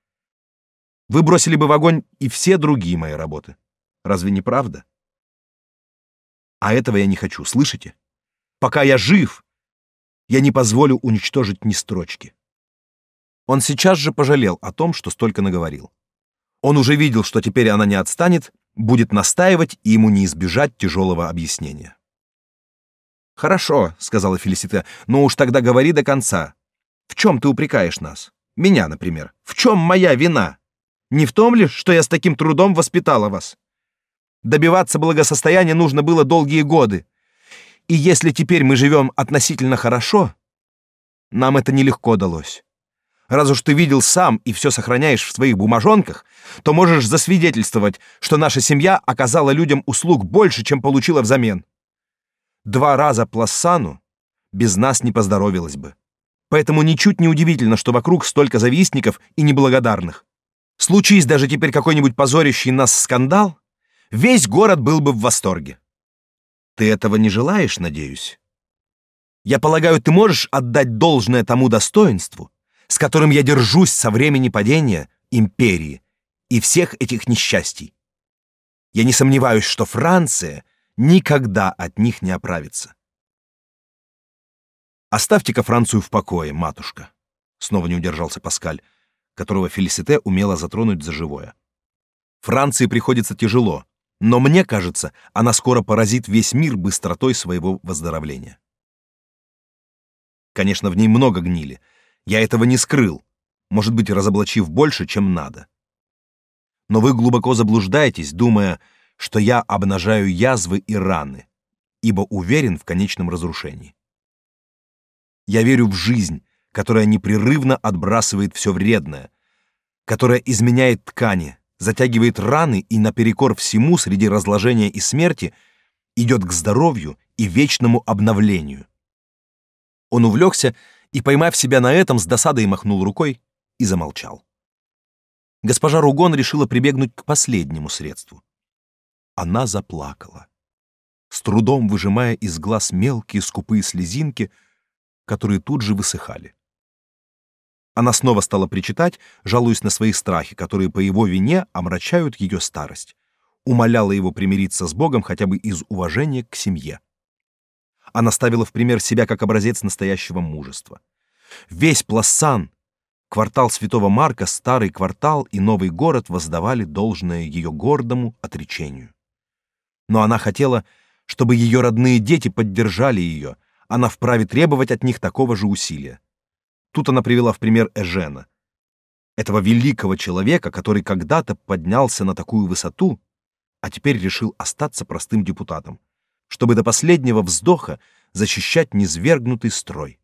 Вы бросили бы в огонь и все другие мои работы. Разве не правда? А этого я не хочу, слышите? Пока я жив, я не позволю уничтожить ни строчки. Он сейчас же пожалел о том, что столько наговорил. Он уже видел, что теперь она не отстанет, будет настаивать, и ему не избежать тяжелого объяснения. «Хорошо», — сказала Фелисита, — «но уж тогда говори до конца. В чем ты упрекаешь нас? Меня, например. В чем моя вина? Не в том ли, что я с таким трудом воспитала вас? Добиваться благосостояния нужно было долгие годы. И если теперь мы живем относительно хорошо, нам это нелегко далось. Раз уж ты видел сам и все сохраняешь в своих бумажонках, то можешь засвидетельствовать, что наша семья оказала людям услуг больше, чем получила взамен. Два раза Плассану без нас не поздоровилась бы. Поэтому ничуть не удивительно, что вокруг столько завистников и неблагодарных. Случись даже теперь какой-нибудь позорящий нас скандал, весь город был бы в восторге. Ты этого не желаешь, надеюсь? Я полагаю, ты можешь отдать должное тому достоинству, с которым я держусь со времени падения империи и всех этих несчастий. Я не сомневаюсь, что Франция никогда от них не оправится. Оставьте-ка Францию в покое, матушка. Снова не удержался Паскаль, которого Фелисите умела затронуть за живое. Франции приходится тяжело, но мне кажется, она скоро поразит весь мир быстротой своего выздоровления. Конечно, в ней много гнили. Я этого не скрыл, может быть, разоблачив больше, чем надо. Но вы глубоко заблуждаетесь, думая, что я обнажаю язвы и раны, ибо уверен в конечном разрушении. Я верю в жизнь, которая непрерывно отбрасывает все вредное, которая изменяет ткани, затягивает раны и наперекор всему среди разложения и смерти идет к здоровью и вечному обновлению. Он увлекся и, поймав себя на этом, с досадой махнул рукой и замолчал. Госпожа Ругон решила прибегнуть к последнему средству она заплакала, с трудом выжимая из глаз мелкие скупые слезинки, которые тут же высыхали. Она снова стала причитать, жалуясь на свои страхи, которые по его вине омрачают ее старость. Умоляла его примириться с Богом хотя бы из уважения к семье. Она ставила в пример себя как образец настоящего мужества. Весь Плассан, квартал Святого Марка, старый квартал и новый город воздавали должное ее гордому отречению но она хотела, чтобы ее родные дети поддержали ее, она вправе требовать от них такого же усилия. Тут она привела в пример Эжена, этого великого человека, который когда-то поднялся на такую высоту, а теперь решил остаться простым депутатом, чтобы до последнего вздоха защищать низвергнутый строй.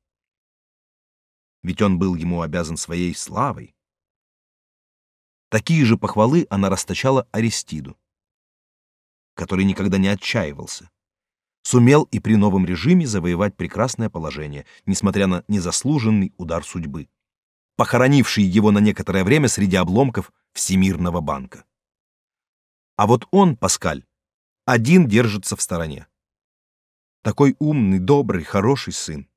Ведь он был ему обязан своей славой. Такие же похвалы она расточала Аристиду который никогда не отчаивался. Сумел и при новом режиме завоевать прекрасное положение, несмотря на незаслуженный удар судьбы, похоронивший его на некоторое время среди обломков Всемирного банка. А вот он, Паскаль, один держится в стороне. Такой умный, добрый, хороший сын.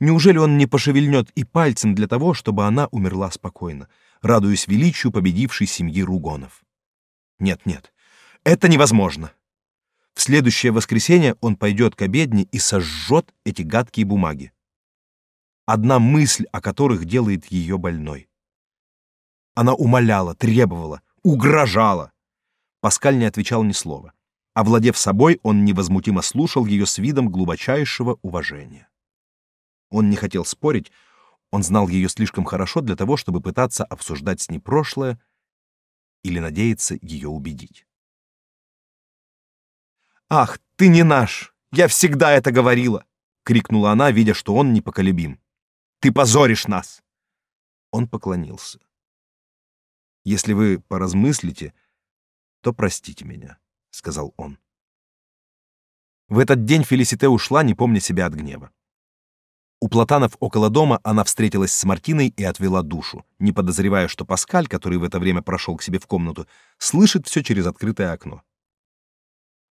Неужели он не пошевельнет и пальцем для того, чтобы она умерла спокойно, радуясь величию победившей семьи Ругонов? Нет, нет. Это невозможно. В следующее воскресенье он пойдет к обедне и сожжет эти гадкие бумаги. Одна мысль о которых делает ее больной. Она умоляла, требовала, угрожала. Паскаль не отвечал ни слова. Овладев собой, он невозмутимо слушал ее с видом глубочайшего уважения. Он не хотел спорить, он знал ее слишком хорошо для того, чтобы пытаться обсуждать с ней прошлое или надеяться ее убедить. «Ах, ты не наш! Я всегда это говорила!» — крикнула она, видя, что он непоколебим. «Ты позоришь нас!» Он поклонился. «Если вы поразмыслите, то простите меня», — сказал он. В этот день Фелисите ушла, не помня себя от гнева. У платанов около дома она встретилась с Мартиной и отвела душу, не подозревая, что Паскаль, который в это время прошел к себе в комнату, слышит все через открытое окно.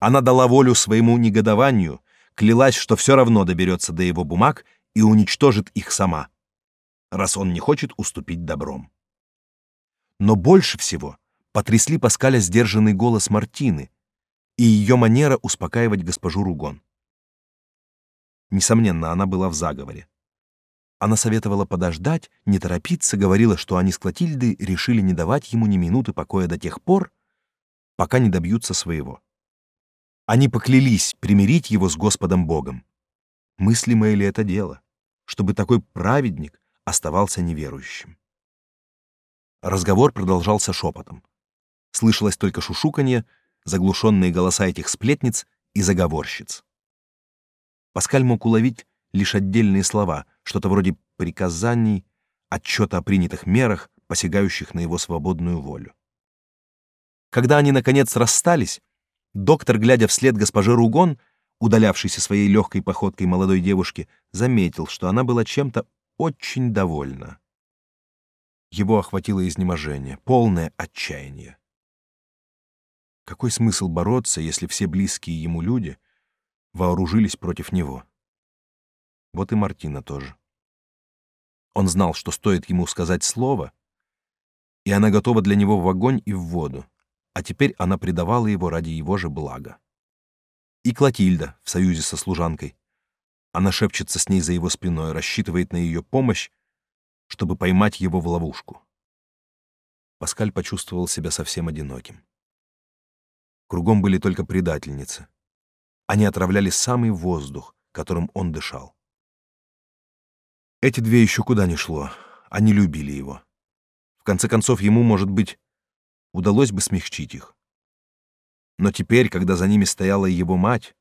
Она дала волю своему негодованию, клялась, что все равно доберется до его бумаг и уничтожит их сама, раз он не хочет уступить добром. Но больше всего потрясли Паскаля сдержанный голос Мартины и ее манера успокаивать госпожу Ругон. Несомненно, она была в заговоре. Она советовала подождать, не торопиться, говорила, что они с Клотильдой решили не давать ему ни минуты покоя до тех пор, пока не добьются своего. Они поклялись примирить его с Господом Богом. Мыслимое ли это дело, чтобы такой праведник оставался неверующим? Разговор продолжался шепотом. Слышалось только шушуканье, заглушенные голоса этих сплетниц и заговорщиц. Паскаль мог уловить лишь отдельные слова, что-то вроде приказаний, отчета о принятых мерах, посягающих на его свободную волю. Когда они, наконец, расстались, доктор, глядя вслед госпоже Ругон, удалявшейся своей легкой походкой молодой девушки, заметил, что она была чем-то очень довольна. Его охватило изнеможение, полное отчаяние. Какой смысл бороться, если все близкие ему люди вооружились против него? Вот и Мартина тоже. Он знал, что стоит ему сказать слово, и она готова для него в огонь и в воду, а теперь она предавала его ради его же блага. И Клотильда в союзе со служанкой. Она шепчется с ней за его спиной, рассчитывает на ее помощь, чтобы поймать его в ловушку. Паскаль почувствовал себя совсем одиноким. Кругом были только предательницы. Они отравляли самый воздух, которым он дышал. Эти две еще куда ни шло. Они любили его. В конце концов, ему, может быть, удалось бы смягчить их. Но теперь, когда за ними стояла его мать,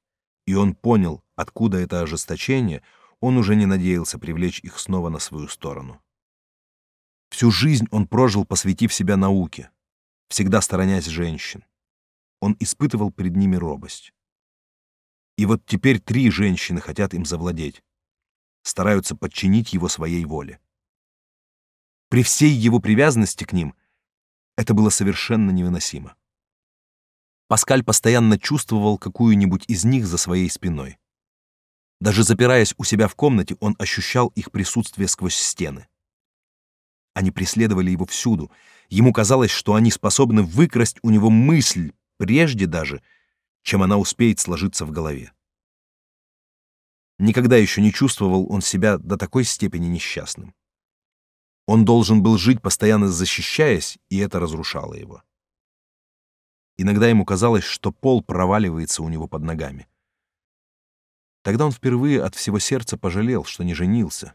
и он понял, откуда это ожесточение, он уже не надеялся привлечь их снова на свою сторону. Всю жизнь он прожил, посвятив себя науке, всегда сторонясь женщин. Он испытывал перед ними робость. И вот теперь три женщины хотят им завладеть, стараются подчинить его своей воле. При всей его привязанности к ним это было совершенно невыносимо. Паскаль постоянно чувствовал какую-нибудь из них за своей спиной. Даже запираясь у себя в комнате, он ощущал их присутствие сквозь стены. Они преследовали его всюду. Ему казалось, что они способны выкрасть у него мысль, прежде даже, чем она успеет сложиться в голове. Никогда еще не чувствовал он себя до такой степени несчастным. Он должен был жить, постоянно защищаясь, и это разрушало его. Иногда ему казалось, что пол проваливается у него под ногами. Тогда он впервые от всего сердца пожалел, что не женился,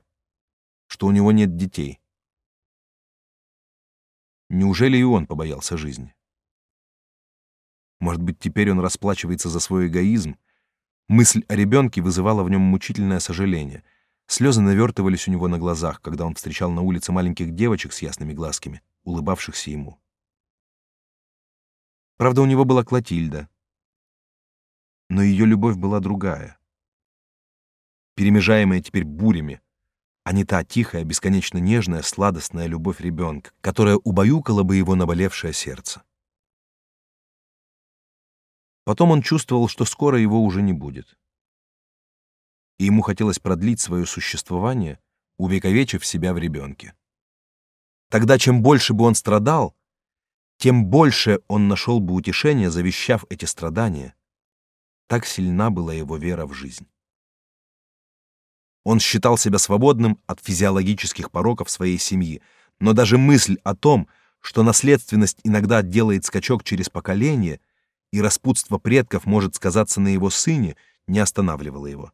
что у него нет детей. Неужели и он побоялся жизни? Может быть, теперь он расплачивается за свой эгоизм? Мысль о ребенке вызывала в нем мучительное сожаление. Слезы навертывались у него на глазах, когда он встречал на улице маленьких девочек с ясными глазками, улыбавшихся ему. Правда, у него была Клотильда. Но ее любовь была другая. Перемежаемая теперь бурями, а не та тихая, бесконечно нежная, сладостная любовь ребенка, которая убаюкала бы его наболевшее сердце. Потом он чувствовал, что скоро его уже не будет. И ему хотелось продлить свое существование, увековечив себя в ребенке. Тогда чем больше бы он страдал, тем больше он нашел бы утешения, завещав эти страдания. Так сильна была его вера в жизнь. Он считал себя свободным от физиологических пороков своей семьи, но даже мысль о том, что наследственность иногда делает скачок через поколение, и распутство предков может сказаться на его сыне, не останавливало его.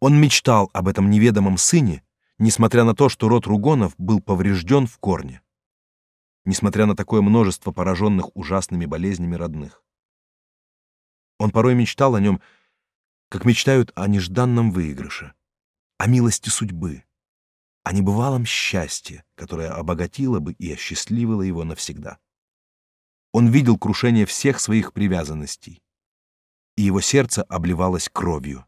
Он мечтал об этом неведомом сыне, несмотря на то, что род Ругонов был поврежден в корне, несмотря на такое множество пораженных ужасными болезнями родных. Он порой мечтал о нем, как мечтают о нежданном выигрыше, о милости судьбы, о небывалом счастье, которое обогатило бы и осчастливило его навсегда. Он видел крушение всех своих привязанностей, и его сердце обливалось кровью,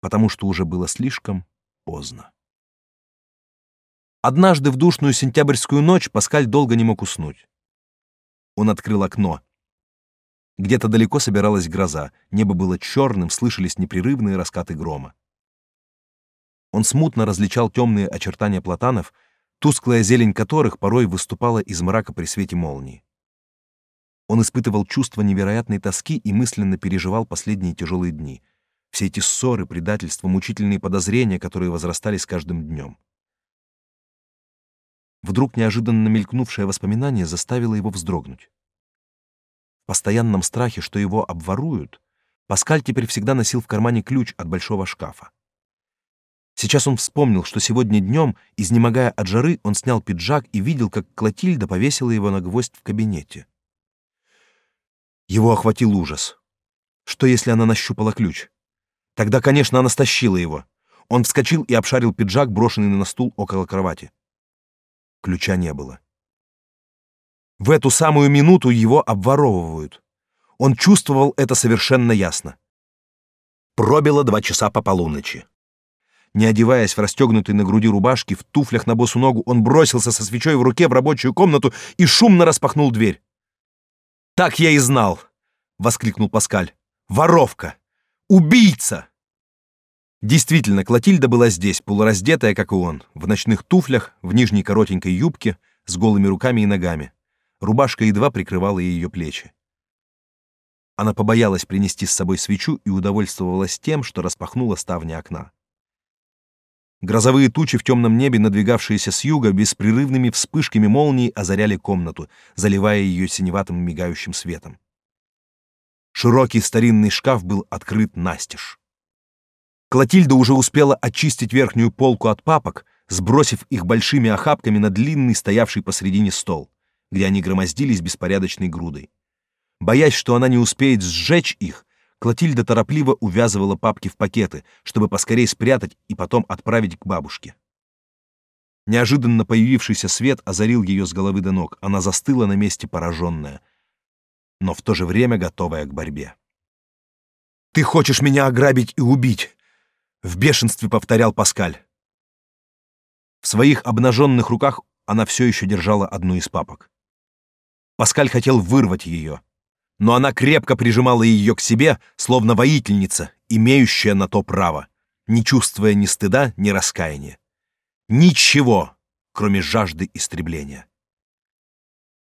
потому что уже было слишком поздно. Однажды в душную сентябрьскую ночь Паскаль долго не мог уснуть. Он открыл окно. Где-то далеко собиралась гроза, небо было черным, слышались непрерывные раскаты грома. Он смутно различал темные очертания платанов, тусклая зелень которых порой выступала из мрака при свете молнии. Он испытывал чувство невероятной тоски и мысленно переживал последние тяжелые дни. Все эти ссоры, предательства, мучительные подозрения, которые возрастали с каждым днем. Вдруг неожиданно мелькнувшее воспоминание заставило его вздрогнуть. В постоянном страхе, что его обворуют, Паскаль теперь всегда носил в кармане ключ от большого шкафа. Сейчас он вспомнил, что сегодня днем, изнемогая от жары, он снял пиджак и видел, как Клотильда повесила его на гвоздь в кабинете. Его охватил ужас. Что, если она нащупала ключ? Тогда, конечно, она стащила его. Он вскочил и обшарил пиджак, брошенный на стул около кровати. Ключа не было. В эту самую минуту его обворовывают. Он чувствовал это совершенно ясно. Пробило два часа по полуночи. Не одеваясь в расстегнутой на груди рубашке, в туфлях на босу ногу, он бросился со свечой в руке в рабочую комнату и шумно распахнул дверь. «Так я и знал!» — воскликнул Паскаль. «Воровка! Убийца!» Действительно, Клотильда была здесь, полураздетая, как и он, в ночных туфлях, в нижней коротенькой юбке, с голыми руками и ногами. Рубашка едва прикрывала ее плечи. Она побоялась принести с собой свечу и удовольствовалась тем, что распахнула ставни окна. Грозовые тучи в темном небе, надвигавшиеся с юга, беспрерывными вспышками молнии озаряли комнату, заливая ее синеватым мигающим светом. Широкий старинный шкаф был открыт настежь. Клотильда уже успела очистить верхнюю полку от папок, сбросив их большими охапками на длинный, стоявший посредине стол, где они громоздились беспорядочной грудой. Боясь, что она не успеет сжечь их, Клотильда торопливо увязывала папки в пакеты, чтобы поскорее спрятать и потом отправить к бабушке. Неожиданно появившийся свет озарил ее с головы до ног. Она застыла на месте пораженная, но в то же время готовая к борьбе. «Ты хочешь меня ограбить и убить!» — в бешенстве повторял Паскаль. В своих обнаженных руках она все еще держала одну из папок. Паскаль хотел вырвать ее, но она крепко прижимала ее к себе, словно воительница, имеющая на то право, не чувствуя ни стыда, ни раскаяния. Ничего, кроме жажды истребления.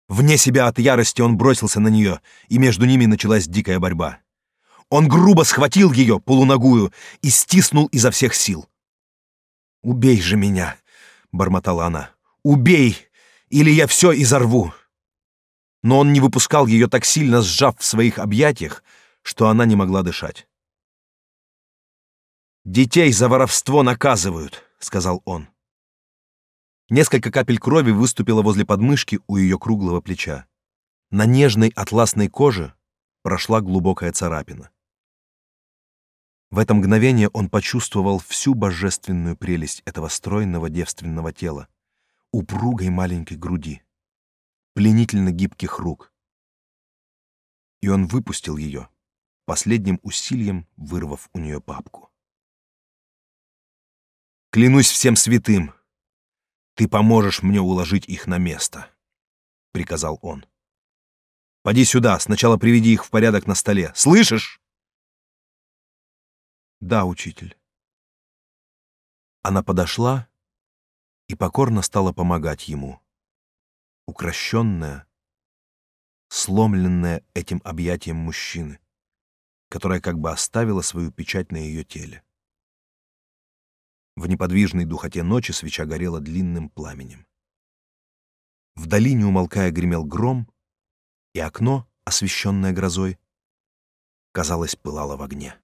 Вне себя от ярости он бросился на нее, и между ними началась дикая борьба. Он грубо схватил ее, полуногую, и стиснул изо всех сил. «Убей же меня!» — бормотала она. «Убей, или я все изорву!» но он не выпускал ее так сильно, сжав в своих объятиях, что она не могла дышать. «Детей за воровство наказывают», — сказал он. Несколько капель крови выступило возле подмышки у ее круглого плеча. На нежной атласной коже прошла глубокая царапина. В это мгновение он почувствовал всю божественную прелесть этого стройного девственного тела, упругой маленькой груди пленительно гибких рук. И он выпустил ее, последним усилием вырвав у нее папку. «Клянусь всем святым, ты поможешь мне уложить их на место», — приказал он. «Поди сюда, сначала приведи их в порядок на столе. Слышишь?» «Да, учитель». Она подошла и покорно стала помогать ему укращенная, сломленная этим объятием мужчины, которая как бы оставила свою печать на ее теле. В неподвижной духоте ночи свеча горела длинным пламенем. Вдали, не умолкая, гремел гром, и окно, освещенное грозой, казалось, пылало в огне.